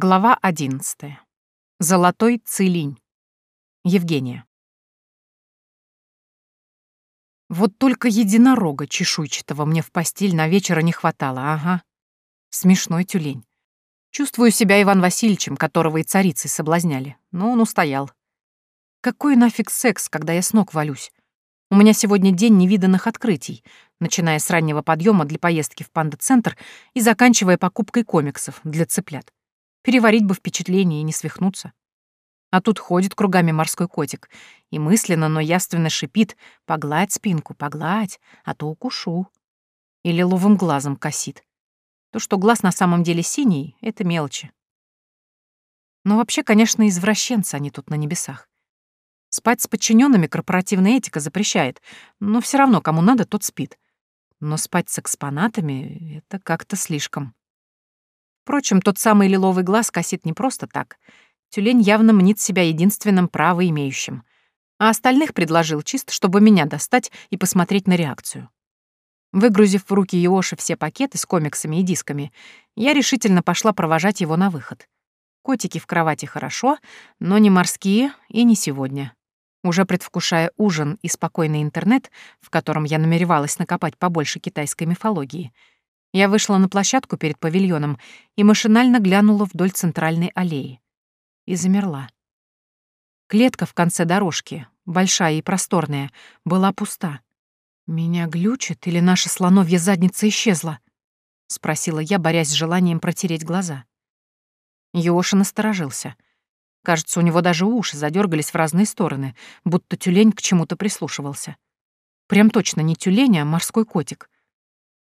Глава 11. Золотой цилинь. Евгения. Вот только единорога чешуйчатого мне в постель на вечера не хватало, ага. Смешной тюлень. Чувствую себя Иван Васильевичем, которого и царицей соблазняли, но он устоял. Какой нафиг секс, когда я с ног валюсь? У меня сегодня день невиданных открытий, начиная с раннего подъема для поездки в панда-центр и заканчивая покупкой комиксов для цыплят. Переварить бы впечатление и не свихнуться. А тут ходит кругами морской котик и мысленно, но явственно шипит «погладь спинку, погладь, а то укушу». Или ловым глазом косит. То, что глаз на самом деле синий, — это мелочи. Но вообще, конечно, извращенцы они тут на небесах. Спать с подчиненными корпоративная этика запрещает, но все равно, кому надо, тот спит. Но спать с экспонатами — это как-то слишком. Впрочем, тот самый лиловый глаз косит не просто так. Тюлень явно мнит себя единственным право имеющим. А остальных предложил чисто, чтобы меня достать и посмотреть на реакцию. Выгрузив в руки Йоши все пакеты с комиксами и дисками, я решительно пошла провожать его на выход. Котики в кровати хорошо, но не морские и не сегодня. Уже предвкушая ужин и спокойный интернет, в котором я намеревалась накопать побольше китайской мифологии — я вышла на площадку перед павильоном и машинально глянула вдоль центральной аллеи. И замерла. Клетка в конце дорожки, большая и просторная, была пуста. «Меня глючит или наша слоновья задница исчезла?» — спросила я, борясь с желанием протереть глаза. Йоша насторожился. Кажется, у него даже уши задергались в разные стороны, будто тюлень к чему-то прислушивался. Прям точно не тюлень, а морской котик —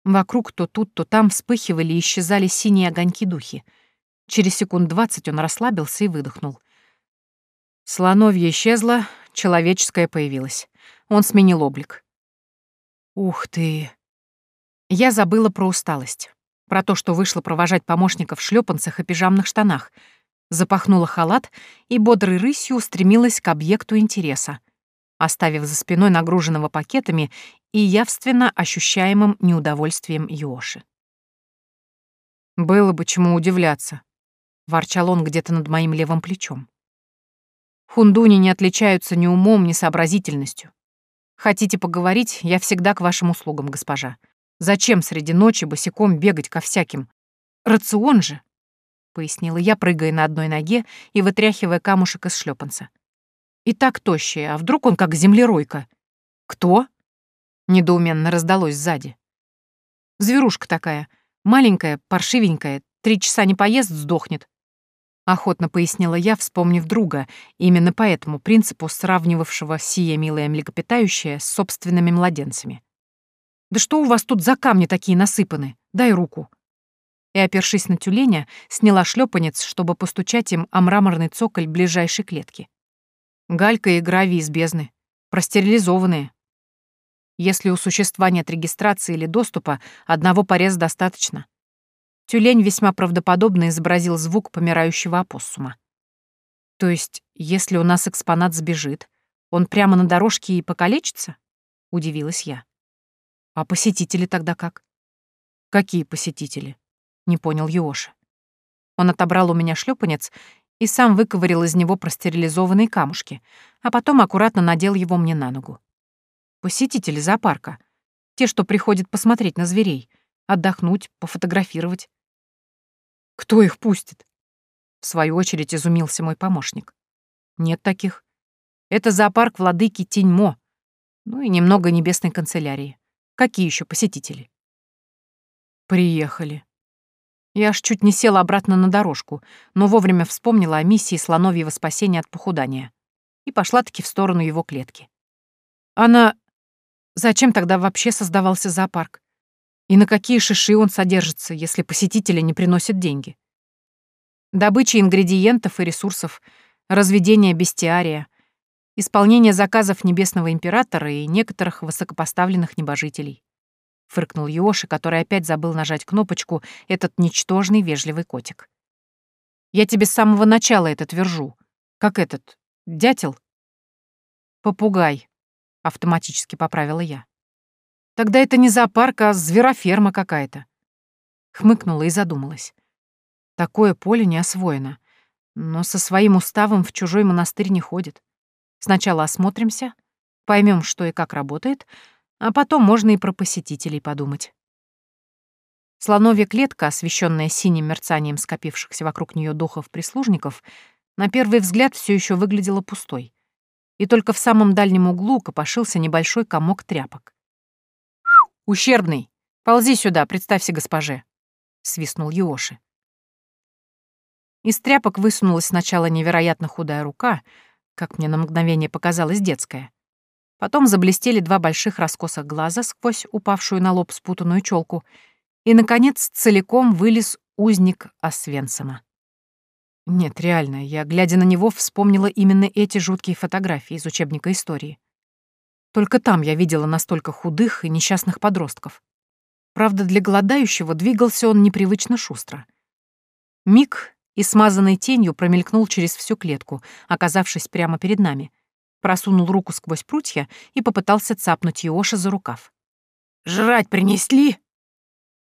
Вокруг то тут, то там вспыхивали и исчезали синие огоньки-духи. Через секунд двадцать он расслабился и выдохнул. Слоновье исчезло, человеческое появилось. Он сменил облик. Ух ты! Я забыла про усталость. Про то, что вышла провожать помощников в шлепанцах и пижамных штанах. Запахнула халат и бодрой рысью устремилась к объекту интереса оставив за спиной нагруженного пакетами и явственно ощущаемым неудовольствием Йоши. «Было бы чему удивляться», — ворчал он где-то над моим левым плечом. «Хундуни не отличаются ни умом, ни сообразительностью. Хотите поговорить, я всегда к вашим услугам, госпожа. Зачем среди ночи босиком бегать ко всяким? Рацион же!» — пояснила я, прыгая на одной ноге и вытряхивая камушек из шлепанца. «И так тощая, а вдруг он как землеройка?» «Кто?» Недоуменно раздалось сзади. Зверушка такая, маленькая, паршивенькая, три часа не поест, сдохнет. Охотно пояснила я, вспомнив друга, именно по этому принципу сравнивавшего сие милое млекопитающее с собственными младенцами. «Да что у вас тут за камни такие насыпаны? Дай руку!» И, опершись на тюленя, сняла шлепанец, чтобы постучать им о мраморный цоколь ближайшей клетки. Галька и гравий из бездны. Простерилизованные. Если у существа нет регистрации или доступа, одного пореза достаточно. Тюлень весьма правдоподобно изобразил звук помирающего опоссума. То есть, если у нас экспонат сбежит, он прямо на дорожке и покалечится? Удивилась я. А посетители тогда как? Какие посетители? Не понял Йоши. Он отобрал у меня шлепанец и сам выковырил из него простерилизованные камушки, а потом аккуратно надел его мне на ногу посетители зоопарка. Те, что приходят посмотреть на зверей, отдохнуть, пофотографировать. Кто их пустит? В свою очередь изумился мой помощник. Нет таких. Это зоопарк владыки Теньмо. Ну и немного небесной канцелярии. Какие еще посетители? Приехали. Я аж чуть не села обратно на дорожку, но вовремя вспомнила о миссии слоновьего спасения от похудания и пошла-таки в сторону его клетки. Она Зачем тогда вообще создавался зоопарк? И на какие шиши он содержится, если посетители не приносят деньги? Добыча ингредиентов и ресурсов, разведение бестиария, исполнение заказов Небесного Императора и некоторых высокопоставленных небожителей. Фыркнул Йоши, который опять забыл нажать кнопочку «Этот ничтожный вежливый котик». «Я тебе с самого начала это твержу. Как этот? Дятел?» «Попугай», автоматически поправила я. Тогда это не зоопарк, а звероферма какая-то. Хмыкнула и задумалась. Такое поле не освоено. Но со своим уставом в чужой монастырь не ходит. Сначала осмотримся, поймем, что и как работает, а потом можно и про посетителей подумать. Слоновья клетка, освещенная синим мерцанием скопившихся вокруг нее духов-прислужников, на первый взгляд все еще выглядела пустой. И только в самом дальнем углу копошился небольшой комок тряпок. «Ущербный! Ползи сюда, представься госпоже!» — свистнул Йоши. Из тряпок высунулась сначала невероятно худая рука, как мне на мгновение показалось детская. Потом заблестели два больших раскосых глаза сквозь упавшую на лоб спутанную челку, и, наконец, целиком вылез узник Освенцима. Нет, реально, я, глядя на него, вспомнила именно эти жуткие фотографии из учебника истории. Только там я видела настолько худых и несчастных подростков. Правда, для голодающего двигался он непривычно шустро. Миг, и смазанной тенью промелькнул через всю клетку, оказавшись прямо перед нами. Просунул руку сквозь прутья и попытался цапнуть Йоши за рукав. «Жрать принесли?»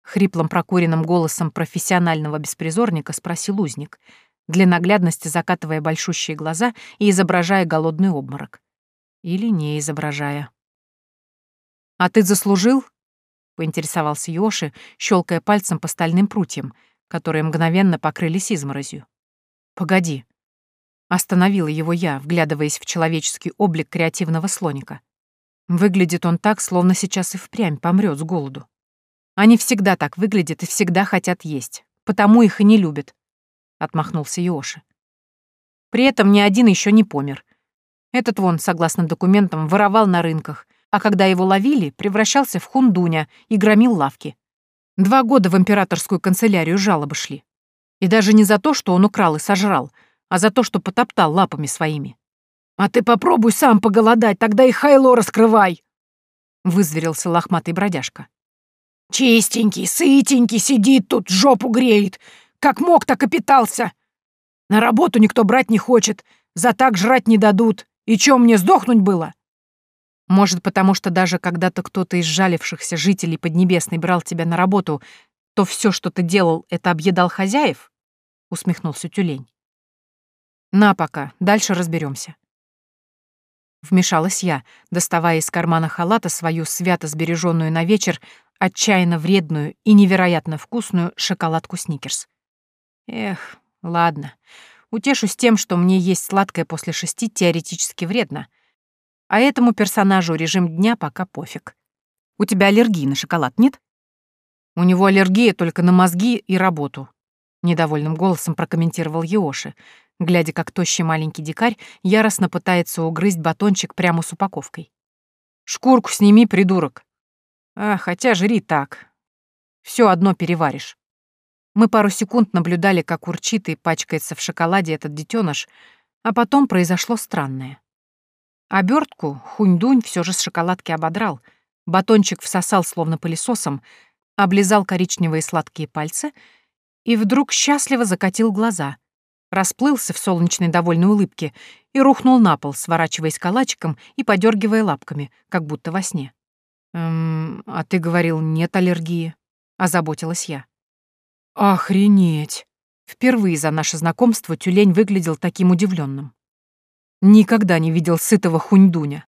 Хриплым прокуренным голосом профессионального беспризорника спросил узник, для наглядности закатывая большущие глаза и изображая голодный обморок. Или не изображая. «А ты заслужил?» — поинтересовался Йоши, щелкая пальцем по стальным прутьям — которые мгновенно покрылись изморозью. «Погоди». Остановила его я, вглядываясь в человеческий облик креативного слоника. Выглядит он так, словно сейчас и впрямь помрет с голоду. Они всегда так выглядят и всегда хотят есть, потому их и не любят, — отмахнулся Йоши. При этом ни один еще не помер. Этот вон, согласно документам, воровал на рынках, а когда его ловили, превращался в хундуня и громил лавки. Два года в императорскую канцелярию жалобы шли. И даже не за то, что он украл и сожрал, а за то, что потоптал лапами своими. «А ты попробуй сам поголодать, тогда и хайло раскрывай!» — вызверился лохматый бродяжка. «Чистенький, сытенький, сидит тут, жопу греет. Как мог, так и питался. На работу никто брать не хочет, за так жрать не дадут. И чё, мне сдохнуть было?» Может, потому что даже когда-то кто-то из жалившихся жителей Поднебесной брал тебя на работу, то все, что ты делал, это объедал хозяев? Усмехнулся тюлень. На пока, дальше разберемся. Вмешалась я, доставая из кармана халата свою свято сбереженную на вечер, отчаянно вредную и невероятно вкусную шоколадку Сникерс. Эх, ладно. Утешусь тем, что мне есть сладкое после шести теоретически вредно — а этому персонажу режим дня пока пофиг. У тебя аллергии на шоколад нет? У него аллергия только на мозги и работу. Недовольным голосом прокомментировал Йоши, глядя, как тощий маленький дикарь яростно пытается угрызть батончик прямо с упаковкой. «Шкурку сними, придурок!» «А, хотя жри так. Все одно переваришь». Мы пару секунд наблюдали, как урчит и пачкается в шоколаде этот детеныш, а потом произошло странное. Обертку хунь-дунь все же с шоколадки ободрал, батончик всосал словно пылесосом, облизал коричневые сладкие пальцы и вдруг счастливо закатил глаза, расплылся в солнечной довольной улыбке и рухнул на пол, сворачиваясь калачиком и подергивая лапками, как будто во сне. «Эм, а ты говорил, нет аллергии?» — озаботилась я. «Охренеть!» Впервые за наше знакомство тюлень выглядел таким удивленным. Никогда не видел сытого хуньдуня.